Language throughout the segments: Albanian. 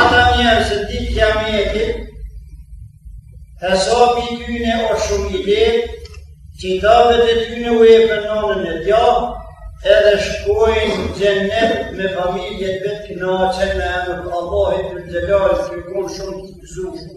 Ata njerëz ditë kijameti, hesabi i tyne o shumë i letë, qitabet e tyne u jepen në anën e djathtë, edhe shkojnë xhennet me familjet vetë kënaqen me emër të Allahit teala, që kon shumë të gëzushëm.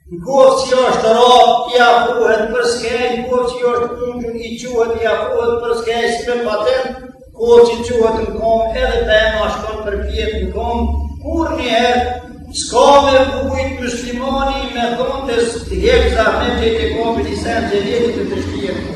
Në kohë që është rat, i afrohet për skej, në kohë që është ungjun, i çohet, i afrohet për skej, si me paten, kohë që çohet në kom, edhe të e ma shkon përpjetë në kom, kurrnjëherë s'ka me mujt muslimani me thonë se s'hek zahmet e të komi një sen të jetë të të shpjetë.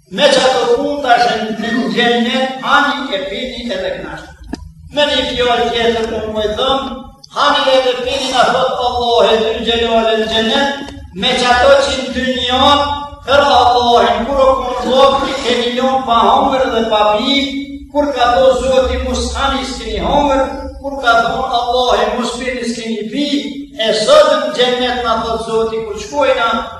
Me qato punë tash në xhennet, hani e pini edhe knashtë. Me një fjalë tjetër po me thonë, hani edhe pini na thotë Allahi teala në xhennet, me qato që në dynjo, për Allahin kur o kon zotë, i ke një njërë pa hongër dhe pa pi, kur ka thonë Zoti mos hani s'kini hongër, kur ka thonë Allahi mos pini s'kini pi, e sot në xhennet na thotë Zoti kur shkojna,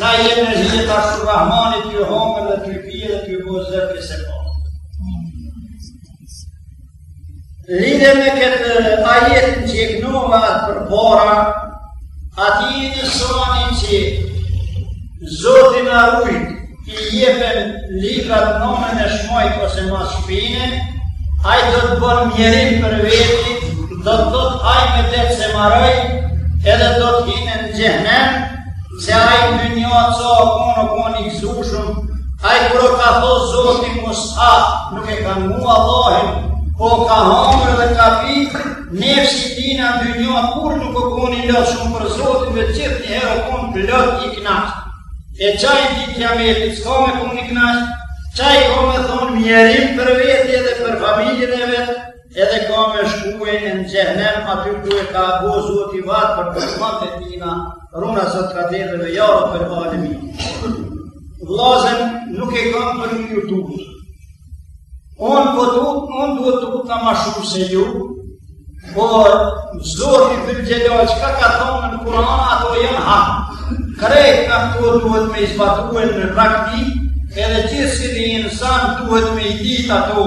Na jena në hije të Arshi Rahmanit, ty hongër dhe ty pi edhe ty bo zërë për se po. Lidhje me këtë ajetin që e knova atë përpara, atij insani që Zoti na rujt i jepen librat n'anën e shmojt ose mas shpine, ai do të bënë mjerim për veti, do të thotë haj medet se maroj, edhe do të hinë në xhehnem, Se ai në dynjo sa o konë o konë i gëzushëm, ai kur ka thonë Zoti mos ha, nuk e ka ngu Allahin, po ka hongër dhe ka pi, nefsi tina në dynjo kurr nuk o konë i lodht shumë për Zotin, me gjithnjëherë o konë plot i knaqt. E qaj ditë kijameti s'ka me konë i knaqt, qaj ka me thonë mjerim për veti edhe për familjen e vet, Edhe ka me shkue në xhehnem aty ku e ka bo zoti vatër për dushmant e tina, runa Zot katerve dhe ja rabbel alemin. Vllazën nuk e kam për me ju tut. Unë po tutna, unë duhet të tutna ma shumë se ju, por zoti teala qka ka thonë në Kuran ato janë hak. Krejt këto duhet me i zbatue në praktikë, edhe që si një insan duhet me i ditë ato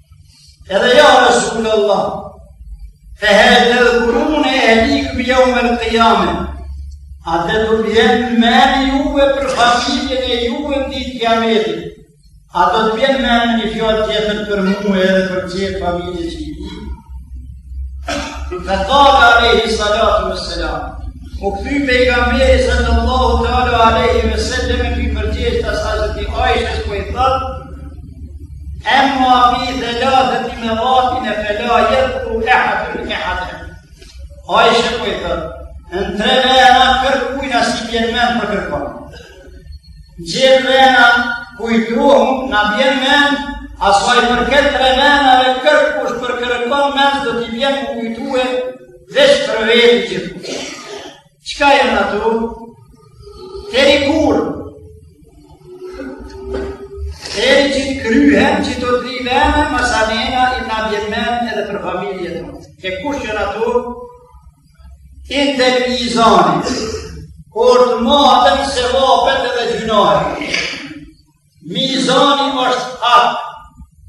Edhe ja Resul Allah, fe hel tedhkurune ehlikum jeumel kijame, a do të bjen men juve për familjen e juve në ditë kijametit, a do të bjen men një fjalë tjetër për mu edhe për qet familje që i ke. Fe kale alejhi salatu ves selam, u kthy pejgamberi salallahu teala alejhi ve selem e po i përgjigjet hazreti Ajshes ku i thotë, Emma fi thelatheti mevatine fela jedhkuru ehadun ehada. Aishe po i thotë, në tre vena kërkujna s'i bjen men për kërkon. N'tjera vena kujtohëm na bjen men, asaj për këto tre vena e kërkush për kërkon men, do t'i bjen m'u kujtue veç për veti gjithë. Çka janë ato? Deri kur? Deri që kryhen qeto tri vene, masanena na bjen men edhe për familjen. E kush janë ato? Indel mizani. Kur të maten sevapet edhe gjynahet. Mizani është hak,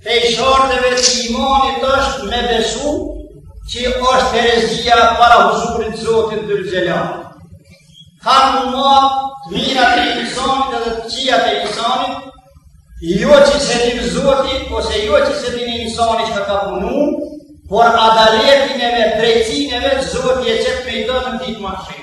prej sharteve të imanit është me besu që është terezia para huzurit Zotit Dhul Xhelal. Kanë m'u matë të mirat e insanit edhe të kqijat e insanit, jo që s'e din Zoti, ose jo që s'e din insani çka ka punu, por adaletin edhe drejtsinë e vet Zoti e qet krejt në ditë mahsher.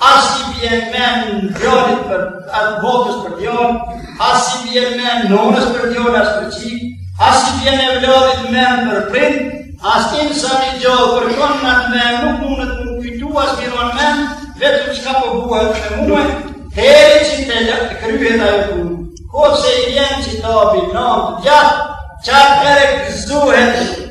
As i bje men djalit për atë, babës për djalë, as i bje men nonës për djalë as për çikë, as i bjen evladit men për prind, as insan i gjallë për konë në të men, nuk mundët m'u kujtu as m'i ra n'men, vetëm çka po bohet me mu, deri që të kryhet ajo punë, po se i vjen qitabi në të djathtë, qatë herë gëzohet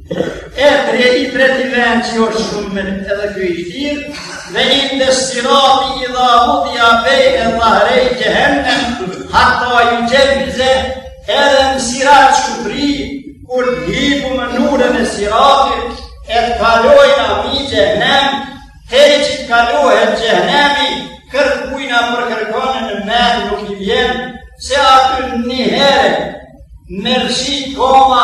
E treti, i treti vend që osht shumë edhe kjo i vshtirë, ve indes sirati idha vudia bejne dhahrej xhehennem, hatta jexhuze, edhe në sirat çupri, kur të hipin në urën e siratit, e të kalojnë mi xhehnem, deri që të kalohet xhehnemi, kërkujna për kërkonë në men nuk i bjen, se aty një herë, me rrshqit koma,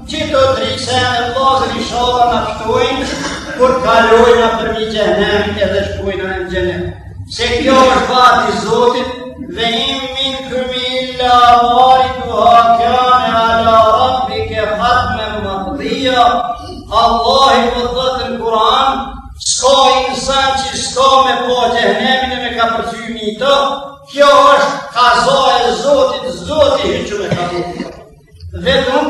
Që të drise e vazën i shala në ftojnë, kur kalojnë përmi xhehnem edhe shkojnë në xhenet. Se kjo është vadi i Zotit, ve in minkum illa variduha kjane ala rabbike hatmen makdijja, Allahi po thotë në Kur'an, s'ka insan që s'ka me pa xhehnemin e me kapërcy mi të, kjo është kazaja e Zotit, Zoti hyqëm e ka dhënë. Vetëm,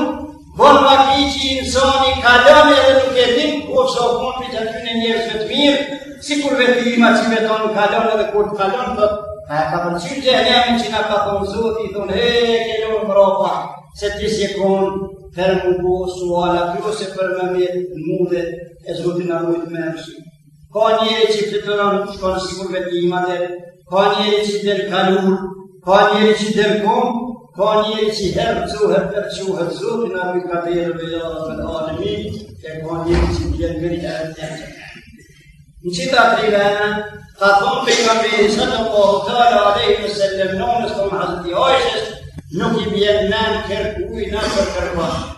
bon vaki që insani kalon edhe nuk e din, ku është o konë për aty, njerëzve të mirë, sikur vetëtima që veton kalon edhe kur të kalon, thot a e ka kapërcy xhehnemin që na ka thonë Zoti, i thonë, he, e ke lon mrapa, se ti si e konë, për më bo, suala, kjo se për më me mune, e zotin arrujt me rëshimë. ka njëri që të të rëmë shka në sikur vetë një imate, ka njëri që të në kalur, ka njëri që të në kom, ka njëri që herë të uhet për që uhet zotë në aty ka të jërë me jërë dhe të anë mi, e ka njëri që të jenë mirë e të jenë. Në që të atri vene, ka thonë për nga mirë, së të po të rë alejë në se lëmnonës të më hazëti ajshës, nuk i bjenë në në kërë ujë në për kërë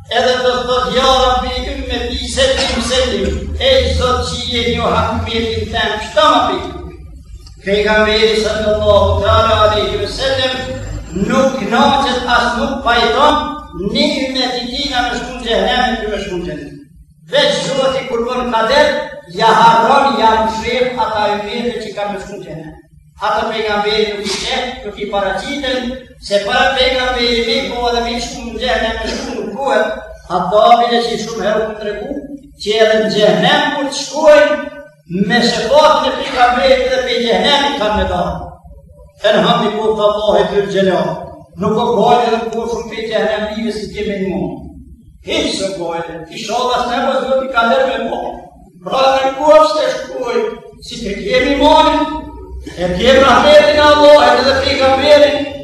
Edhe të thot, ja rabbi im me ti se ti më selim, e i zot që i e një haku mjetin të temë, qëta më pi? Kënga me i së në Allahu të arë, a dhe i më selim, nuk knaqët as nuk pajton, një me ti ti në shkun që hremë, në shkun që në. Veç Zoti kur bën kader, ja harron, ja mshefin ata ymete që ka me shku n'xhehnem. Ata pejgamberi nuk i shef, nuk i paraqiten, se para pejgamberit me pa edhe me shku në xhehnem, me shku nuk bohet, ata bile që shumë herë u tregu, që edhe në xhehnem mund të shkojnë, Me shefatin e pejgamberit dhe pej xhenemit kanë me dalë. Elhamd i koft Allahit xhele xhela, nuk o kollaj edhe kur shumë pej xhenemit dhe si kemi imon. Hiç s'o kollaj, ishalla s'na bo Zoti kader me pa. Pra në koftë se shkojm, si të kemi imonin, e kemi rahmetin e Allahit edhe pejgamberit,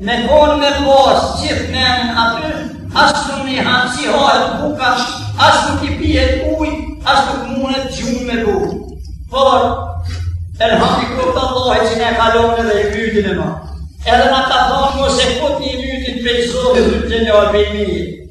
Me konë me pas gjithë men aty, as nuk hanë, s'i hahet buka, as nuk i pihet ujë, as nuk munet gjumë me bu. Por, elhamd i koft Allahit që na ka lonë edhe ymytin e madh. Edhe na ka thonë, mos e kputni ymytin pej Zotit, dhe të një alpejmijit.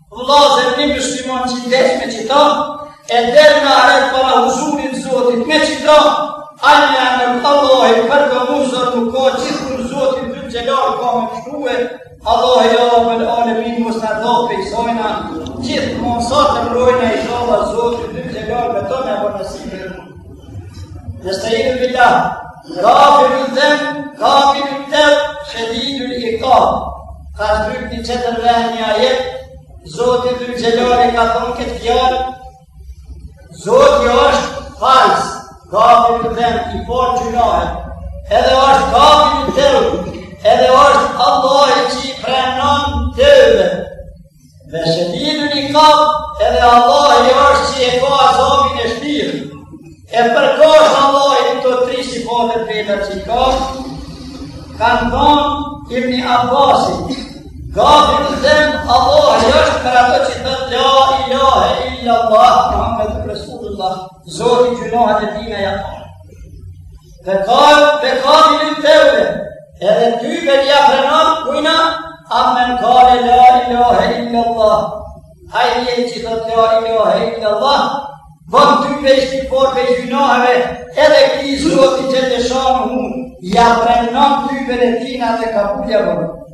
Vëllazër një musliman që vdes me qita, e del në ahiret para huzurit t'Zotit me qita, ajë në emër Allah i për të muzër nuk ka gjithë kur Zoti xhele xhelale ka me pshtue, Allah, ja rabel alemin, mos na daj pej asajna, gjithë monsatër rojnë e ishalla Zoti xhele xhelale me të me vërësive. Nëse i në vila, rafi në zem, rafi në tëp, që di në një këta, ka të bërë një qëtër vehë një ajet, Zotit të gjelore ka thonë këtë fjallë, Zotit jo është falës, rafi në zem, i forë që nëhe, edhe është rafi në tëp, edhe është Allah i që i frenon tëve, Dhe shedidul ikab edhe Allahi është që e ka azabin e vshtirë. E për kon Allahi kto tri sifatet e veta që i ka, ka thonë Ibni Abbasi. Gafiru dhenb, Allahi është për ato që thonë la ilahe illa Allah, Muhammed Rasulullah, Zoti gjynahet e tina ja fal. Dhe ka dhe ka një një tërëve, edhe ty me një aprenon, kujna, amen ka dhe la i la he i në Allah. Hajë një që të të la i la he i në Allah, vëm ty me i shtë por për gjynaheve, edhe këti i zhoti që të shanë hun, i aprenon ty me në tina dhe ka pulja vërë.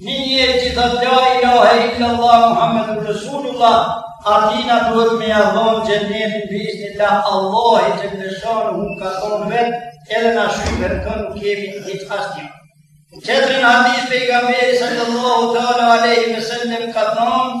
Një njeri që thotë la ilahe illallah, Muhammedun Resulullah, atina duhet me ja dhonë xhenetin biiznillah, Allahi xhelle shanuhu ka thonë vetë, edhe na shybe nuk kemi hiç asnjë. Qetrin hadith pejgamberi sallallahu ta'la aleyhi ve sel-lem ka thonë,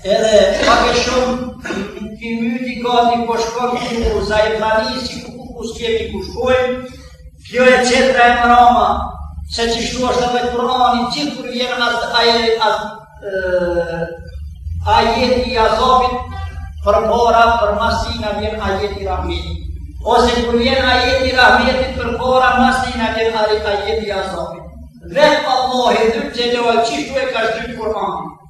Edhe pak e shumë, i myti gati po shkon ku xhemati, paniki, kuku s'kemi ku shkojmë, kjo e qetra e mrama, se qishtu është edhe kurani, gjithë kur vjenë as aje, as ajeti i azabit, përdora, përmas tina vjenë ajeti i rahmetit. Ose kur vjenë ajeti i rahmetit, përdora, mas tina vjenë ajeti i azabit. Vetë Allahi, dhërë gjelua, qishtu e ka zdryp kuranin.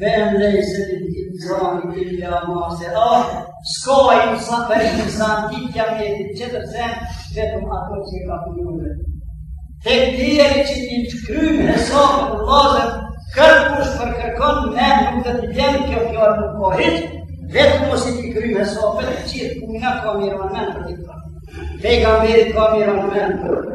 Vem lejse të një të zani të një ama se ahë, s'ka i në sa për një zani të një jam e të qëtër zem, vetëm ato që e ka për një dhe. Të tjeri që një të krymë e sa për të lazër, kërkush për kërkon me nuk dhe të gjenë kjo kjarë nuk ka hitë, vetëm mos i të krymë e sa për të qirë, ku nga ka mirë në menë për të kërë. Te ka mirë ka mirë në menë për të kërë.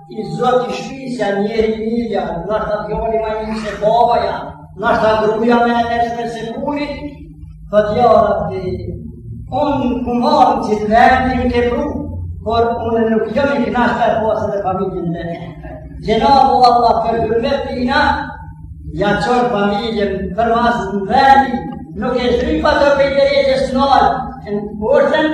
I zot i shpis janë njeri i mirë janë, në është atë gjoni ma një se baba janë, në është atë gruja me e nërshë me se kuri, dhe të jarë atë dhe dhe. Unë ku marë që të lehëndi në ke pru, por unë nuk jam i knasë të e posë dhe familjën dhe në. Gjenabu Allah për hërmet të ina, ja qërë familjën për masë në vendi, nuk e shri pa të pejtë e jetës në orë, në orëtën,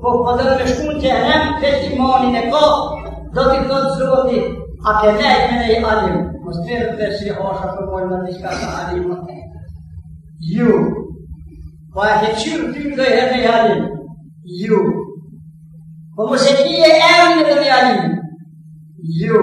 Po po, do me shku në xhehenem, veç imanin e ka, do t'i thotë zoti, a ke nejt me një alim, mos të rrë për si hasha për mojnë me dishka te alimi? Jo, po a ke qyrë ti najherë një alim, jo, po mos e ke emnin e një alimi, jo,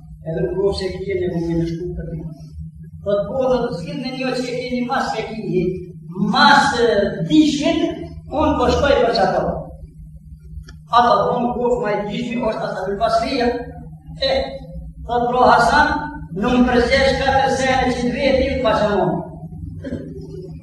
Edhe në kohë se e kje në rrugë në shku për një. Dhe të kohë dhe të cilë në një që e kje një masë e kje një masë dishin, unë po shkoj për që ato. Ata të unë kohë ma i dishin, është ata për pasrija. E, dhe të pro Hasan, nuk përzesh ka të sene që të veti, pa që mundë.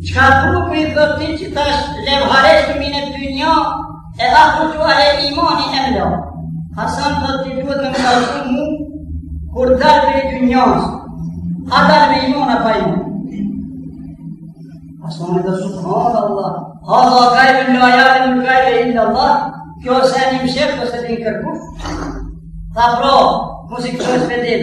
Qka duhet me i dhëtë ti që tash lev haraxhtu mined dunja, e emutu alel imani em la. Hasan tha ti duhet me më kallzu mu, kur dal prej dynjas, a dal me iman a pa iman. Hasan tha subhan Allah, hadha gajbun la jalemul gajbe illa Allah, kjo sen i mshefët s'e din kërkush. Tha pra, muzikë të shpetim,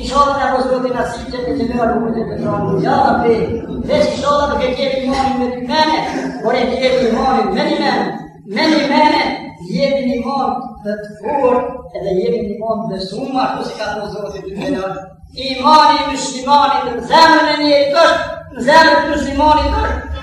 Ishalla në mos gëtë në si që të të mërë në të të të rëmë, ja Rabbi, dhe ishalla të këtë jetë imanin me të mene, por e të jetë imanin me një mene, me një mene, jepi një iman të fortë, edhe jepi një iman me besu, ashtu si ka të zotë të të mene, imani i muslimanit, te zemra e një e tërë, në zemër të muslimanit,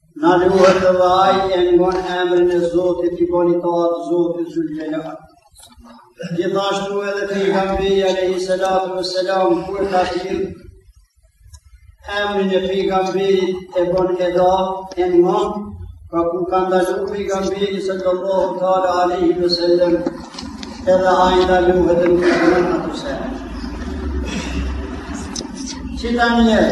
Ndaluhet edhe ai e ngon emrin e Zotit i bon itaat Zotit dhul-xhelal. Gjithashtu edhe Pejgamberi alejhi salatu ve selam ku e ka tjilë, emrin e Pejgamberit e bon eda e ngon, ka ku ka ndalu Pejgamberi sal-lallahu teala alejhi ve sel-lem, edhe ai ndaluhet e nuk e ngon atë selam. Qita njerë,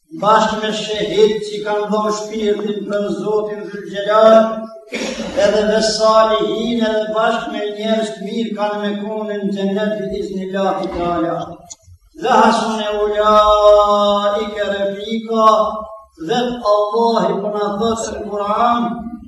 bashkë me shehidë që e kanë dhënë shpirtin për Zotin dhul-xhelal, edhe ves-salihine edhe bashkë me njerëz të mirë kanë me kon në xhennet bi iznil-lahi teala. Ve hasune ulaike refika, vetë Allahi po na thotë në Kur'an,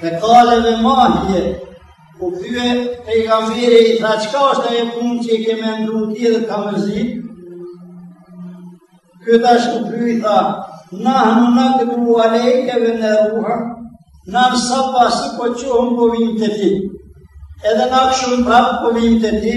Dhe kale ve ma hije, u kthy Pejgamberi i tha, qka është ajo punë që i ke mendu ti edhe ka mërzi? Ky tash u kthy i tha, nahnu nagdu alejke ve neruhu, na në sabah po qohem po vimë te ti, edhe n'akshom prapë po vimë te ti,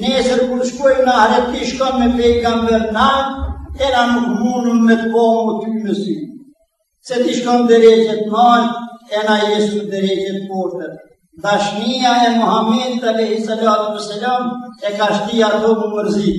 Nesër kur shkojmë n'ahiret ti shkon me pejgamberë, e na nuk mundum me të pa mo ty me sy. Se ti shkon derexhet nalt, e na jesum derexhet poshtër. Dashnia e Muhammedit alejhi salatu e ka shti ato me u mërzit.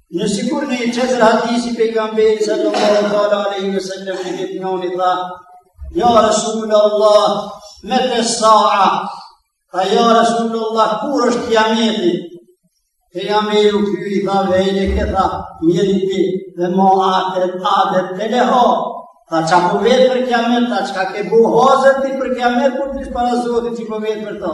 Në sikur n'ni tjetër hadis, Pejgamberin sal-lallahu teala alejhi ve sel-lem e vet njoni tha, Ja Rasul Allah, metes-sa'a, tha Ja Rasul Allah, kur është kiameti? Pejgamberi u kthy i tha vejleke, tha i mjeri ti, ve ma a'dedte leha, Tha qa po vet për kiamet, tha qka ke bo hazër ti për kiamet, kur të ishë para Zotit që po vet për to.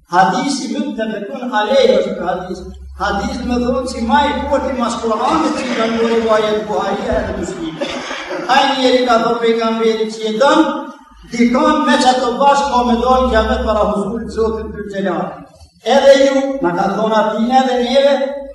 Hadisi muttefekun alejh është ky hadis. Hadis me thonë që ma i forti mas Kur'anit që kanë bo rivajet Buhariu e Muslimi. Ai njeri ka thonë Pejgamberi që e don dikon me qito bashkë ka me dal n'kjamet para huzurit të Zotit dhul-xhelal. Edhe ju, na ka thonë atyneve edhe neve,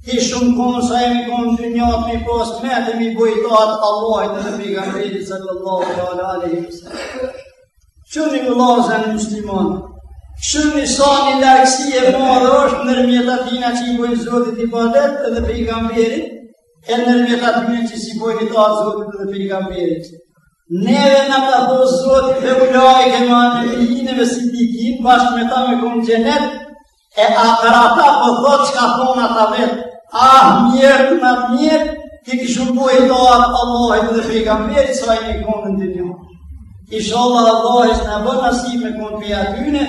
T'kishum konë sa jemi konë n'dynja të mi pasë të metë mi bo itaat Allahit dhe Pejgamberit salallahu teala alejhi ve selem. Kshu, vllazën muslimanë, kshu një sa një largësi e madhe është ndërmjet atyne që i bojnë zotit ibadet dhe Pejgamberit, e ndërmjet atyne që s'i bojnë itaat zotit dhe Pejgamberit. Neve na ka thonë zoti dhe ulaike mean-nebijjine ves-siddikin, bashkë me ta me konë n'xhenet, E atëherë ata po thot çka thonë ata vetë, a ah, mjerë na t'mjerë, t'kishum bo itaat Allahit dhe Pejgamberit, sa jemi konë në dynja. Inshallah Allahi s'na bon asi me konë prej atyne,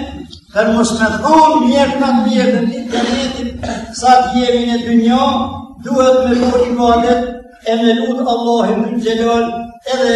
për mos me thonë mjerë na t'mjerë dhe një të jetit, sa të jemi në dynja, duhet me bo ibadet, e me lutë Allahin në gjelon, edhe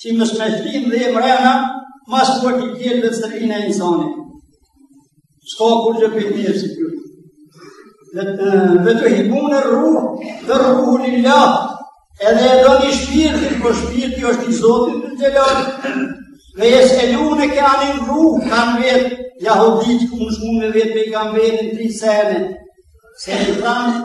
Që me mshehtin edhe mrena, ma shkua ki kjelë dhe së rinë e insani. S'ka kurrgjë për një si kjo. Ve tuhibbuner-ruh, ver-ruhu lil-lah, edhe e doni shpirtin, por shpirti është i zotit teala, ve jes'eluneke anir-ruh, kanë vetë, jahudit, kur kanë shku me vetë, me i kanë vetë në tri sene, se i thamë,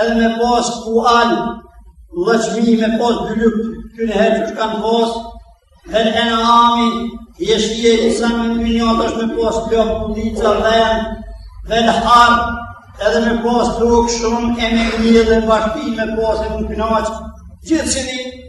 edhe me pas kual, lëqmi me pas dy lukë, njëherë ç'kanë pas, vel en'ami, jeshtë je i sa në një një atësh me pas lopë ku një të dhenë, vel harth, edhe me pas tokë shumë, e me një dhe bashqe me pas e m'u knaqë, gjithë që një,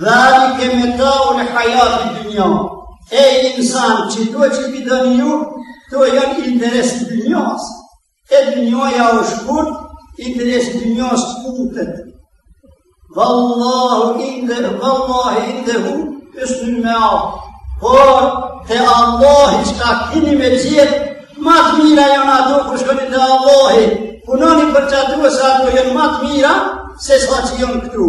Dhalike metaul hajatid-dunja, e insan qeto që po i doni ju, to janë interes i dynjasë, e dynjaja o shkurt, interes i dynjasë t'kputet. Vallahu inde, vallahu indehu husnul meab, por te Allahi çka kini me gjetë, ma të mira jonë ato kur shkoni te Allahi, punoni për qato se ato jonë ma të mira, se sa që jonë këtu.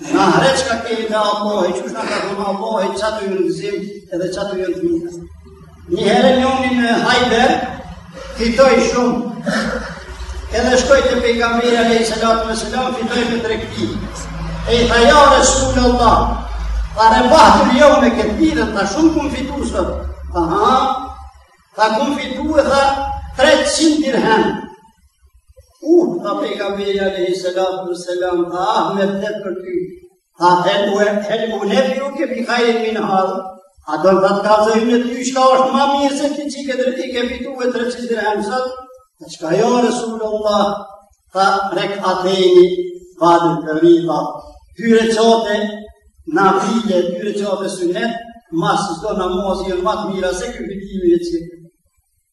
N'ahiret çka kemi te Allahi, qysh na ka dhënë Allahi, qato jonë gzim edhe qato jonë të mira. Një herë njoni në Hajber fitoi shumë, edhe shkoi te pejgamberi alejhi salatu ve selam, fitoi me tregti. E i tha ja Resulallah, tha rebihtul-jevme kethiren, tha shumë kom fitu sot, tha ha, tha kom fitu e tha 300 dirhemë, Uh, tha pejgamberi alejhi salatu ve selam, tha ah medet për ty. Tha hel u, hel unebbiuke bi hajrin min hadha. A do të kallzoj ty çka është ma mirë se ti qi n'tregti ke fituar 300 dirhem sot? Tha çka ja Resulullah, tha rek'atejni ba'del ferida. Dy reqate nafile, dy reqate sunet, mas do namazi o ma t'mira se ky fitimi qi ke.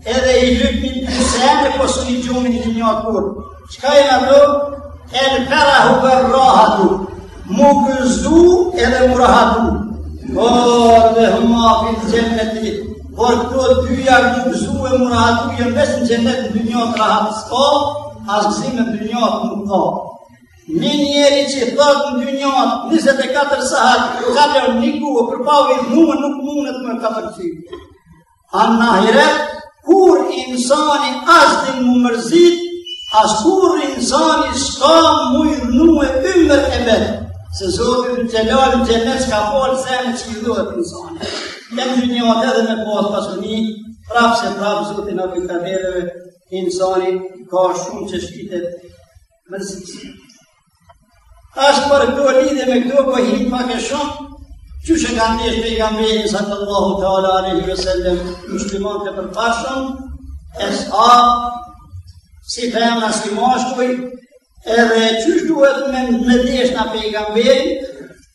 Edhe i lypni dy sene po s'i gjejmë në dynja kurrë. Qka janë ato? E para mu rahatu. Mu gëzu edhe mu rahatu. O, edhe me fitu xhennetin. Por këto dyja mu gëzu e mu rahatu, janë veç në xhennet, në dynjat rahat s'ka, as gëzime në dynjat nuk ka. Një njeri që thotë në dynjat, 24 sahat, ka të një kuë, përpavit, mu nuk mundet më 4 qikë. A në ahiret, kurrë insani s'din mu mërzit, askurrë insani s'ka mu i rnu e ymër e vetë, se Zoti teala në xhennet ka falë sen që i duhet insanit. Në dynjat edhe me pas pasuni, prapë se prapë Zotin në këtë kadereve, insani ka shumë çeshite mërzi. Ashtu për këto lidhje me këto po hinë pak a shumë, qysh e kanë desht pejgamberin sallallahu teala alejhi ve sel-lem, myslimanët e përparshëm, e sa, si femna, si meshkuj, edhe qysh duhet me e desht na pejgamberin,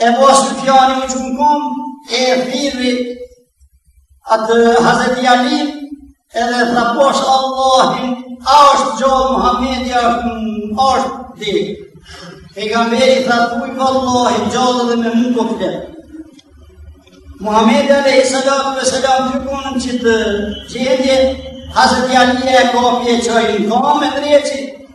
Ebu Sufjani u çu në kamë, e e thirri atë Hazreti Alin, edhe tha pash Allahin, a është gjallë Muhammedi, a është në është dhe. Pejgamberi tha thuj për Allahin, gjallë edhe me mu po flet. Muhammedi alejhi salatu ve selam të konën që të gjendje, Hazreti Ali e ka pje qaj në kamë e dreqit,